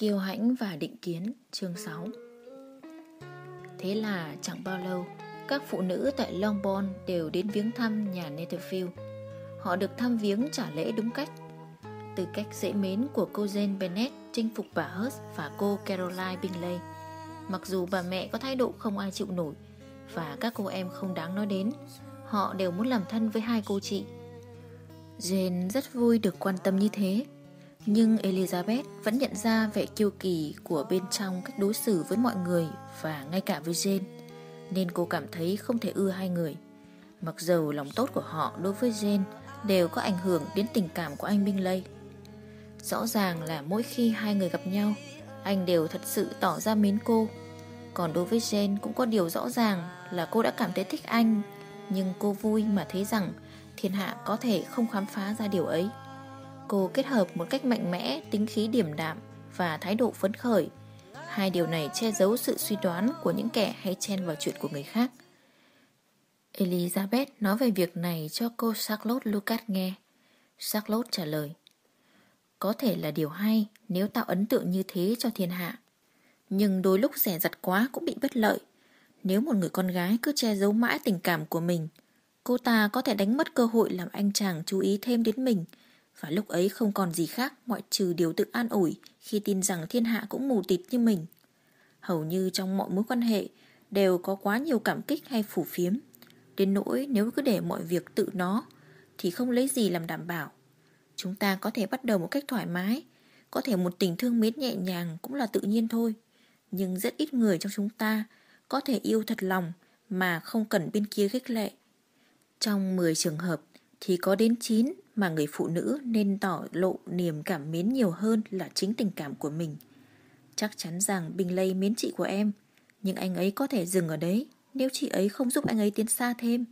Kiêu hãnh và định kiến, chương 6 Thế là chẳng bao lâu, Các phụ nữ tại Longbourn đều đến viếng thăm nhà Netherfield. Họ được thăm viếng trả lễ đúng cách. Từ cách dễ mến của cô Jane Bennett chinh phục bà Hurst và cô Caroline Bingley. Mặc dù bà mẹ có thái độ không ai chịu nổi Và các cô em không đáng nói đến, Họ đều muốn làm thân với hai cô chị. Jane rất vui được quan tâm như thế nhưng Elizabeth vẫn nhận ra vẻ kiêu kỳ của bên trong cách đối xử với mọi người và ngay cả với Jane, nên cô cảm thấy không thể ưa hai người. Mặc dầu lòng tốt của họ đối với Jane đều có ảnh hưởng đến tình cảm của anh Bingley. Rõ ràng là mỗi khi hai người gặp nhau, anh đều thật sự tỏ ra mến cô. Còn đối với Jane cũng có điều rõ ràng là cô đã cảm thấy thích anh, nhưng cô vui mà thấy rằng thiên hạ có thể không khám phá ra điều ấy. Cô kết hợp một cách mạnh mẽ tính khí điềm đạm và thái độ phấn khởi. Hai điều này che giấu sự suy đoán của những kẻ hay chen vào chuyện của người khác. Elizabeth nói về việc này cho cô Charlotte Lucas nghe. Charlotte trả lời. Có thể là điều hay nếu tạo ấn tượng như thế cho thiên hạ. Nhưng đôi lúc rẻ rặt quá cũng bị bất lợi. Nếu một người con gái cứ che giấu mãi tình cảm của mình, cô ta có thể đánh mất cơ hội làm anh chàng chú ý thêm đến mình – và lúc ấy không còn gì khác ngoại trừ điều tự an ủi khi tin rằng thiên hạ cũng mù tịt như mình. Hầu như trong mọi mối quan hệ đều có quá nhiều cảm kích hay phủ phiếm. Đến nỗi nếu cứ để mọi việc tự nó thì không lấy gì làm đảm bảo. Chúng ta có thể bắt đầu một cách thoải mái, có thể một tình thương mến nhẹ nhàng cũng là tự nhiên thôi. Nhưng rất ít người trong chúng ta có thể yêu thật lòng mà không cần bên kia khích lệ. Trong 10 trường hợp thì có đến 9 mà người phụ nữ nên tỏ lộ niềm cảm mến nhiều hơn là chính tình cảm của mình. Chắc chắn rằng Bình Lây mến chị của em, nhưng anh ấy có thể dừng ở đấy nếu chị ấy không giúp anh ấy tiến xa thêm.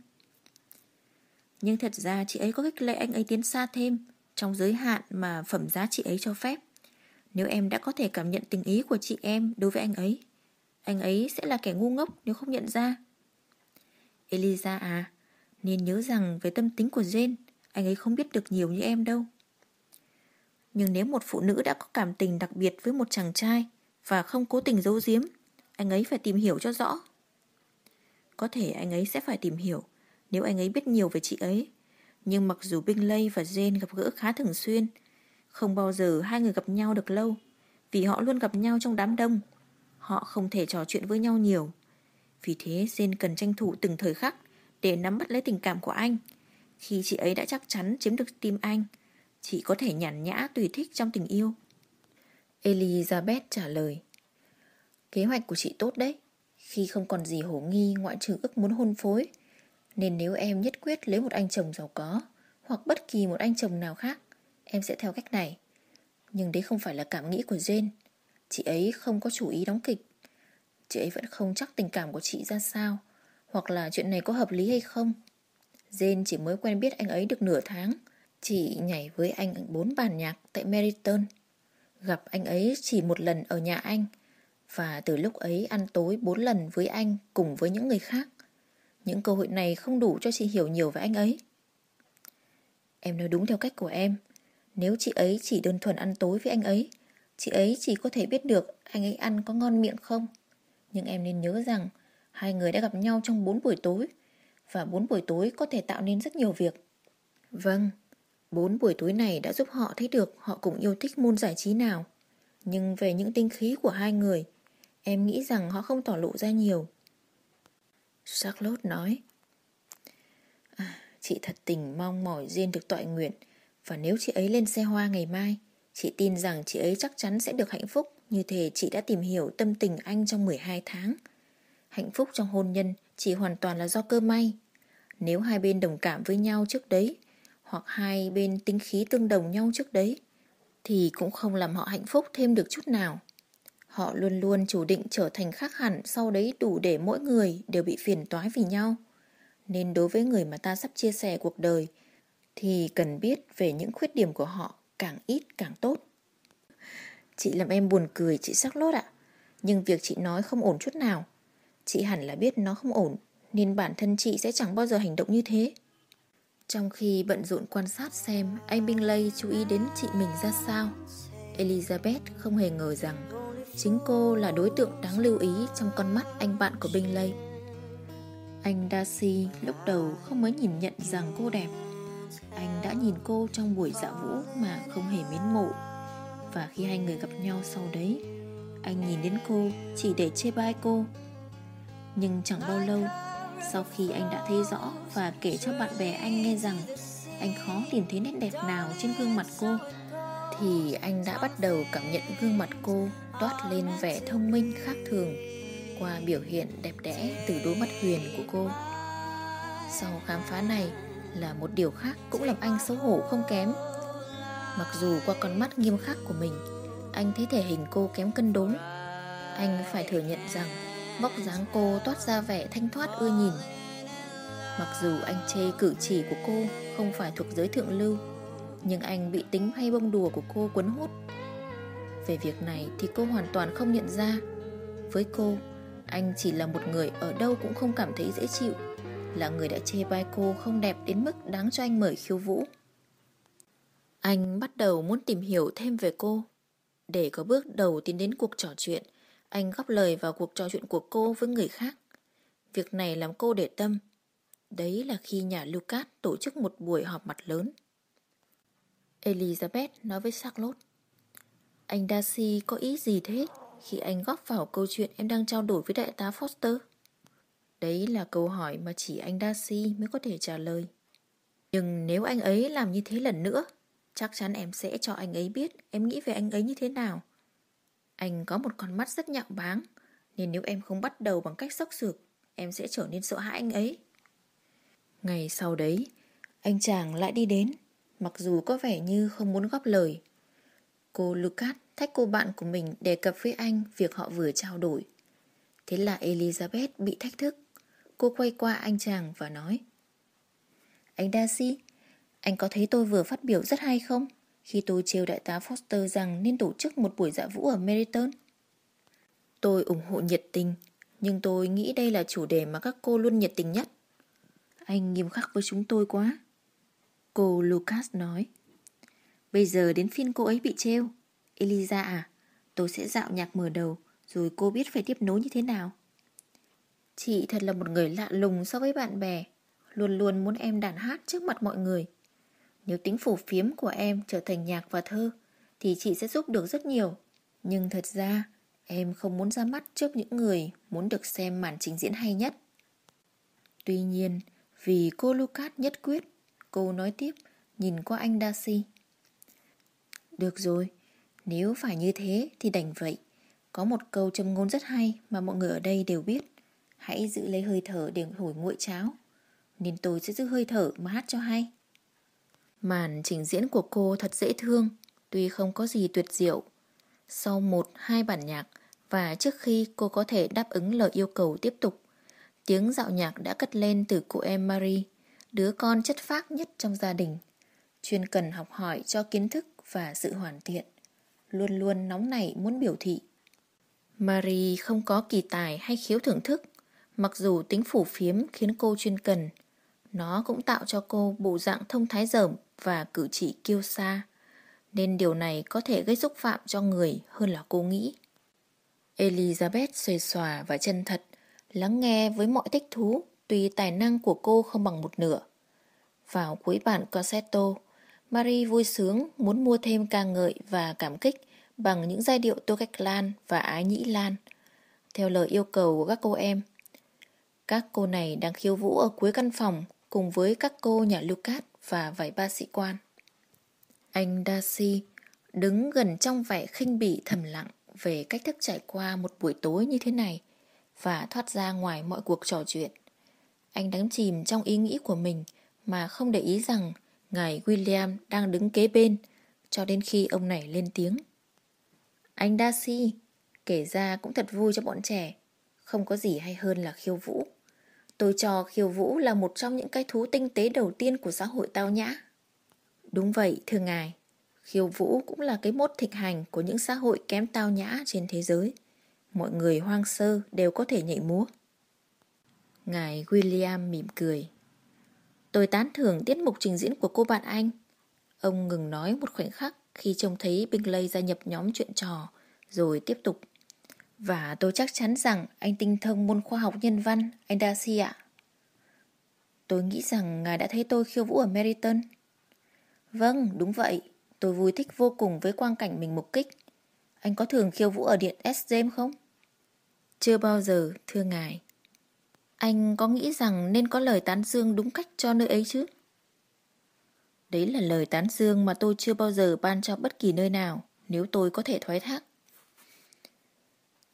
Nhưng thật ra chị ấy có cách lệ anh ấy tiến xa thêm trong giới hạn mà phẩm giá chị ấy cho phép. Nếu em đã có thể cảm nhận tình ý của chị em đối với anh ấy, anh ấy sẽ là kẻ ngu ngốc nếu không nhận ra. Eliza à, nên nhớ rằng về tâm tính của Jane, anh ấy không biết được nhiều như em đâu. Nhưng nếu một phụ nữ đã có cảm tình đặc biệt với một chàng trai và không cố tình giấu giếm, anh ấy phải tìm hiểu cho rõ. Có thể anh ấy sẽ phải tìm hiểu nếu anh ấy biết nhiều về chị ấy. Nhưng mặc dù Bingley và Jane gặp gỡ khá thường xuyên, không bao giờ hai người gặp nhau được lâu vì họ luôn gặp nhau trong đám đông. Họ không thể trò chuyện với nhau nhiều. Vì thế Jane cần tranh thủ từng thời khắc để nắm bắt lấy tình cảm của anh khi chị ấy đã chắc chắn chiếm được tim anh, chị có thể nhàn nhã tùy thích trong tình yêu. Elizabeth trả lời. Kế hoạch của chị tốt đấy, khi không còn gì hổ nghi ngoại trừ ước muốn hôn phối. Nên nếu em nhất quyết lấy một anh chồng giàu có, hoặc bất kỳ một anh chồng nào khác, em sẽ theo cách này. Nhưng đấy không phải là cảm nghĩ của Jane. Chị ấy không có chủ ý đóng kịch. Chị ấy vẫn không chắc tình cảm của chị ra sao, hoặc là chuyện này có hợp lý hay không. Jane chỉ mới quen biết anh ấy được nửa tháng. Chỉ nhảy với anh bốn bàn nhạc tại Meriton Gặp anh ấy chỉ một lần ở nhà anh. Và từ lúc ấy ăn tối bốn lần với anh cùng với những người khác. Những cơ hội này không đủ cho chị hiểu nhiều về anh ấy. Em nói đúng theo cách của em. Nếu chị ấy chỉ đơn thuần ăn tối với anh ấy, Chị ấy chỉ có thể biết được anh ấy ăn có ngon miệng không. Nhưng em nên nhớ rằng Hai người đã gặp nhau trong bốn buổi tối và bốn buổi tối có thể tạo nên rất nhiều việc. Vâng, bốn buổi tối này đã giúp họ thấy được họ cùng yêu thích môn giải trí nào. Nhưng về những tinh khí của hai người, em nghĩ rằng họ không tỏ lộ ra nhiều. Charlotte nói, à, Chị thật tình mong mỏi Jane được tọa nguyện và nếu chị ấy lên xe hoa ngày mai, chị tin rằng chị ấy chắc chắn sẽ được hạnh phúc như thể chị đã tìm hiểu tâm tình anh trong 12 tháng. Hạnh phúc trong hôn nhân chỉ hoàn toàn là do cơ may. Nếu hai bên đồng cảm với nhau trước đấy, hoặc hai bên tính khí tương đồng nhau trước đấy, thì cũng không làm họ hạnh phúc thêm được chút nào. Họ luôn luôn chủ định trở thành khác hẳn sau đấy đủ để mỗi người đều bị phiền toái vì nhau. Nên đối với người mà ta sắp chia sẻ cuộc đời, thì cần biết về những khuyết điểm của họ càng ít càng tốt. Chị làm em buồn cười chị sắc lốt ạ. Nhưng việc chị nói không ổn chút nào. Chị hẳn là biết nó không ổn Nên bản thân chị sẽ chẳng bao giờ hành động như thế Trong khi bận rộn quan sát xem Anh Bingley chú ý đến chị mình ra sao Elizabeth không hề ngờ rằng chính cô là đối tượng đáng lưu ý trong con mắt anh bạn của Bingley. Anh Darcy lúc đầu không mới nhìn nhận rằng cô đẹp. Anh đã nhìn cô trong buổi dạ vũ mà không hề mến mộ. Và khi hai người gặp nhau sau đấy, anh nhìn đến cô chỉ để chê bai cô. Nhưng chẳng bao lâu, sau khi anh đã thấy rõ và kể cho bạn bè anh nghe rằng anh khó tìm thấy nét đẹp nào trên gương mặt cô, thì anh đã bắt đầu cảm nhận gương mặt cô toát lên vẻ thông minh khác thường qua biểu hiện đẹp đẽ từ đôi mắt huyền của cô. Sau khám phá này là một điều khác cũng làm anh xấu hổ không kém. Mặc dù qua con mắt nghiêm khắc của mình, anh thấy thể hình cô kém cân đối. Anh phải thừa nhận rằng vóc dáng cô toát ra vẻ thanh thoát ưa nhìn. Mặc dù anh chê cử chỉ của cô không phải thuộc giới thượng lưu, nhưng anh bị tính hay bông đùa của cô cuốn hút. Về việc này thì cô hoàn toàn không nhận ra. Với cô, anh chỉ là một người ở đâu cũng không cảm thấy dễ chịu Là người đã chê bai cô không đẹp đến mức đáng cho anh mời khiêu vũ Anh bắt đầu muốn tìm hiểu thêm về cô Để có bước đầu tiến đến cuộc trò chuyện anh góp lời vào cuộc trò chuyện của cô với người khác Việc này làm cô để tâm Đấy là khi nhà Lucas tổ chức một buổi họp mặt lớn Elizabeth nói với Charlotte Anh Darcy có ý gì thế? khi anh góp vào câu chuyện em đang trao đổi với đại tá Foster? Đấy là câu hỏi mà chỉ anh Darcy mới có thể trả lời. Nhưng nếu anh ấy làm như thế lần nữa, chắc chắn em sẽ cho anh ấy biết em nghĩ về anh ấy như thế nào. Anh có một con mắt rất nhạo báng, nên nếu em không bắt đầu bằng cách sốc sược, em sẽ trở nên sợ hãi anh ấy. Ngày sau đấy, anh chàng lại đi đến, mặc dù có vẻ như không muốn góp lời. Cô Lucas thách cô bạn của mình đề cập với anh việc họ vừa trao đổi. Thế là Elizabeth bị thách thức. Cô quay qua anh chàng và nói Anh Darcy, anh có thấy tôi vừa phát biểu rất hay không? Khi tôi trêu đại tá Foster rằng nên tổ chức một buổi dạ vũ ở Meriton. Tôi ủng hộ nhiệt tình, nhưng tôi nghĩ đây là chủ đề mà các cô luôn nhiệt tình nhất. Anh nghiêm khắc với chúng tôi quá. Cô Lucas nói. Bây giờ đến phiên cô ấy bị trêu. Eliza à, tôi sẽ dạo nhạc mở đầu, rồi cô biết phải tiếp nối như thế nào. Chị thật là một người lạ lùng so với bạn bè, luôn luôn muốn em đàn hát trước mặt mọi người. Nếu tính phổ phiếm của em trở thành nhạc và thơ, thì chị sẽ giúp được rất nhiều. Nhưng thật ra, em không muốn ra mắt trước những người muốn được xem màn trình diễn hay nhất. Tuy nhiên, vì cô Lucas nhất quyết, cô nói tiếp, nhìn qua anh Darcy. Được rồi, nếu phải như thế thì đành vậy. Có một câu châm ngôn rất hay mà mọi người ở đây đều biết. Hãy giữ lấy hơi thở để thổi nguội cháo. Nên tôi sẽ giữ hơi thở mà hát cho hay. Màn trình diễn của cô thật dễ thương, tuy không có gì tuyệt diệu. Sau một, hai bản nhạc và trước khi cô có thể đáp ứng lời yêu cầu tiếp tục, tiếng dạo nhạc đã cất lên từ cô em Marie, đứa con chất phác nhất trong gia đình, chuyên cần học hỏi cho kiến thức và sự hoàn thiện luôn luôn nóng nảy muốn biểu thị. Marie không có kỳ tài hay khiếu thưởng thức, mặc dù tính phủ phiếm khiến cô chuyên cần. Nó cũng tạo cho cô bộ dạng thông thái dởm và cử chỉ kiêu xa, nên điều này có thể gây xúc phạm cho người hơn là cô nghĩ. Elizabeth xuề xòa và chân thật, lắng nghe với mọi thích thú, tuy tài năng của cô không bằng một nửa. Vào cuối bản concerto, Marie vui sướng muốn mua thêm ca ngợi và cảm kích bằng những giai điệu tô cách lan và ái nhĩ lan, theo lời yêu cầu của các cô em. Các cô này đang khiêu vũ ở cuối căn phòng cùng với các cô nhà Lucas và vài ba sĩ quan. Anh Darcy đứng gần trong vẻ khinh bỉ thầm lặng về cách thức trải qua một buổi tối như thế này và thoát ra ngoài mọi cuộc trò chuyện. Anh đắm chìm trong ý nghĩ của mình mà không để ý rằng Ngài William đang đứng kế bên cho đến khi ông này lên tiếng. Anh Darcy, kể ra cũng thật vui cho bọn trẻ. Không có gì hay hơn là khiêu vũ. Tôi cho khiêu vũ là một trong những cái thú tinh tế đầu tiên của xã hội tao nhã. Đúng vậy, thưa ngài. Khiêu vũ cũng là cái mốt thịnh hành của những xã hội kém tao nhã trên thế giới. Mọi người hoang sơ đều có thể nhảy múa. Ngài William mỉm cười. Tôi tán thưởng tiết mục trình diễn của cô bạn anh. Ông ngừng nói một khoảnh khắc khi trông thấy Bingley gia nhập nhóm chuyện trò, rồi tiếp tục. Và tôi chắc chắn rằng anh tinh thông môn khoa học nhân văn, anh Darcy ạ. Tôi nghĩ rằng ngài đã thấy tôi khiêu vũ ở Meriton. Vâng, đúng vậy. Tôi vui thích vô cùng với quang cảnh mình mục kích. Anh có thường khiêu vũ ở điện S. James không? Chưa bao giờ, thưa ngài. Anh có nghĩ rằng nên có lời tán dương đúng cách cho nơi ấy chứ? Đấy là lời tán dương mà tôi chưa bao giờ ban cho bất kỳ nơi nào, nếu tôi có thể thoái thác.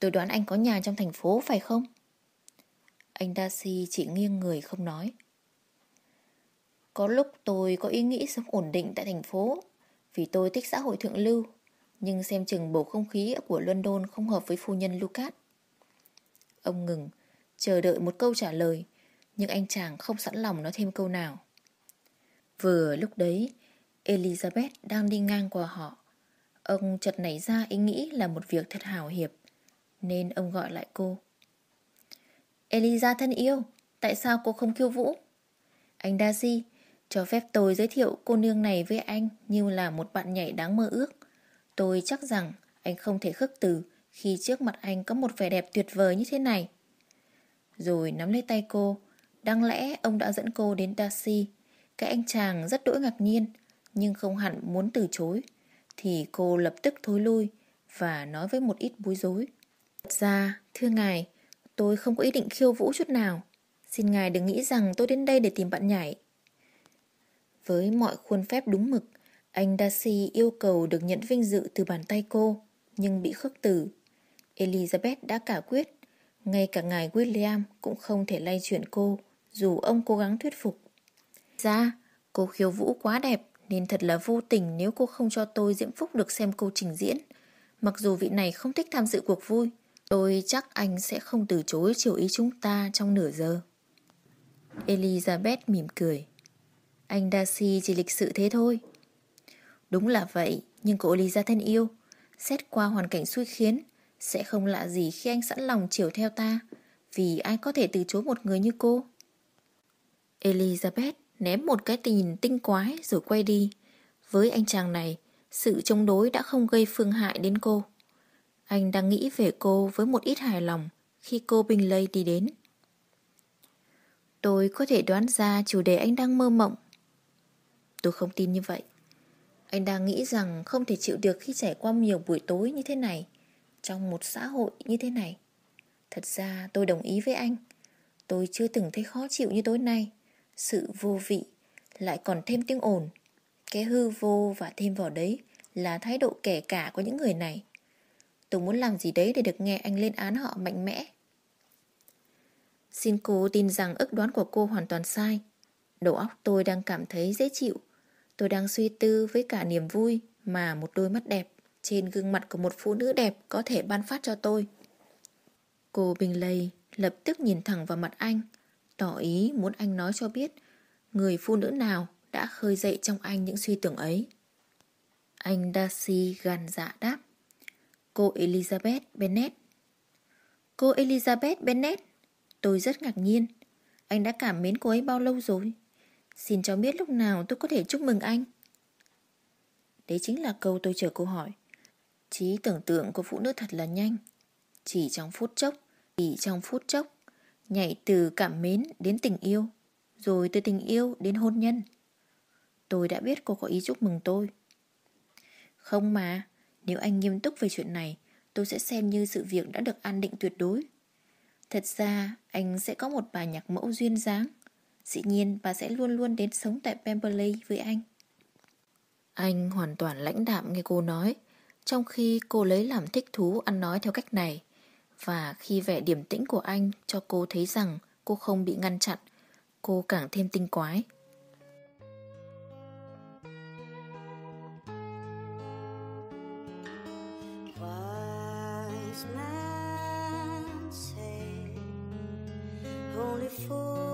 Tôi đoán anh có nhà trong thành phố phải không? Anh Darcy chỉ nghiêng người không nói. Có lúc tôi có ý nghĩ sống ổn định tại thành phố vì tôi thích xã hội thượng lưu, nhưng xem chừng bầu không khí của London không hợp với phu nhân Lucas. Ông ngừng, chờ đợi một câu trả lời, nhưng anh chàng không sẵn lòng nói thêm câu nào. Vừa lúc đấy, Elizabeth đang đi ngang qua họ. Ông chợt nảy ra ý nghĩ là một việc thật hào hiệp, nên ông gọi lại cô. Eliza thân yêu, tại sao cô không khiêu vũ? Anh Darcy, cho phép tôi giới thiệu cô nương này với anh như là một bạn nhảy đáng mơ ước. Tôi chắc rằng anh không thể khước từ khi trước mặt anh có một vẻ đẹp tuyệt vời như thế này. Rồi nắm lấy tay cô, đáng lẽ ông đã dẫn cô đến Darcy. Cái anh chàng rất đỗi ngạc nhiên, nhưng không hẳn muốn từ chối. Thì cô lập tức thối lui và nói với một ít bối rối. Thật ra, thưa ngài, tôi không có ý định khiêu vũ chút nào. Xin ngài đừng nghĩ rằng tôi đến đây để tìm bạn nhảy. Với mọi khuôn phép đúng mực, anh Darcy yêu cầu được nhận vinh dự từ bàn tay cô, nhưng bị khước từ. Elizabeth đã cả quyết, ngay cả ngài William cũng không thể lay chuyển cô, dù ông cố gắng thuyết phục. Ra, cô khiêu vũ quá đẹp, nên thật là vô tình nếu cô không cho tôi Diễm Phúc được xem cô trình diễn. Mặc dù vị này không thích tham dự cuộc vui, tôi chắc anh sẽ không từ chối chiều ý chúng ta trong nửa giờ. Elizabeth mỉm cười. Anh Darcy chỉ lịch sự thế thôi. Đúng là vậy, nhưng cô Lisa thân yêu, xét qua hoàn cảnh xui khiến, sẽ không lạ gì khi anh sẵn lòng chiều theo ta, vì ai có thể từ chối một người như cô. Elizabeth ném một cái tình tinh quái rồi quay đi. Với anh chàng này, sự chống đối đã không gây phương hại đến cô. Anh đang nghĩ về cô với một ít hài lòng khi cô Bình Lây đi đến. Tôi có thể đoán ra chủ đề anh đang mơ mộng. Tôi không tin như vậy. Anh đang nghĩ rằng không thể chịu được khi trải qua nhiều buổi tối như thế này, Trong một xã hội như thế này. Thật ra tôi đồng ý với anh. Tôi chưa từng thấy khó chịu như tối nay. Sự vô vị Lại còn thêm tiếng ồn. Cái hư vô và thêm vào đấy Là thái độ kẻ cả của những người này. Tôi muốn làm gì đấy để được nghe anh lên án họ mạnh mẽ Xin cô tin rằng ức đoán của cô hoàn toàn sai Đầu óc tôi đang cảm thấy dễ chịu Tôi đang suy tư với cả niềm vui mà một đôi mắt đẹp trên gương mặt của một phụ nữ đẹp có thể ban phát cho tôi. Cô Bình Lầy lập tức nhìn thẳng vào mặt anh, tỏ ý muốn anh nói cho biết người phụ nữ nào đã khơi dậy trong anh những suy tưởng ấy. Anh Darcy gàn dạ đáp. Cô Elizabeth Bennet. Cô Elizabeth Bennet. Tôi rất ngạc nhiên. Anh đã cảm mến cô ấy bao lâu rồi? Xin cho biết lúc nào tôi có thể chúc mừng anh Đấy chính là câu tôi chờ cô hỏi Trí tưởng tượng của phụ nữ thật là nhanh Chỉ trong phút chốc, Chỉ trong phút chốc, Nhảy từ cảm mến đến tình yêu, Rồi từ tình yêu đến hôn nhân Tôi đã biết cô có ý chúc mừng tôi Không mà nếu anh nghiêm túc về chuyện này, Tôi sẽ xem như sự việc đã được an định tuyệt đối. Thật ra, anh sẽ có một bà nhạc mẫu duyên dáng. Dĩ nhiên, bà sẽ luôn luôn đến sống tại Pemberley với anh. Anh hoàn toàn lãnh đạm nghe cô nói, Trong khi cô lấy làm thích thú ăn nói theo cách này. Và khi vẻ điềm tĩnh của anh cho cô thấy rằng cô không bị ngăn chặn, Cô càng thêm tinh quái. man said, only fools.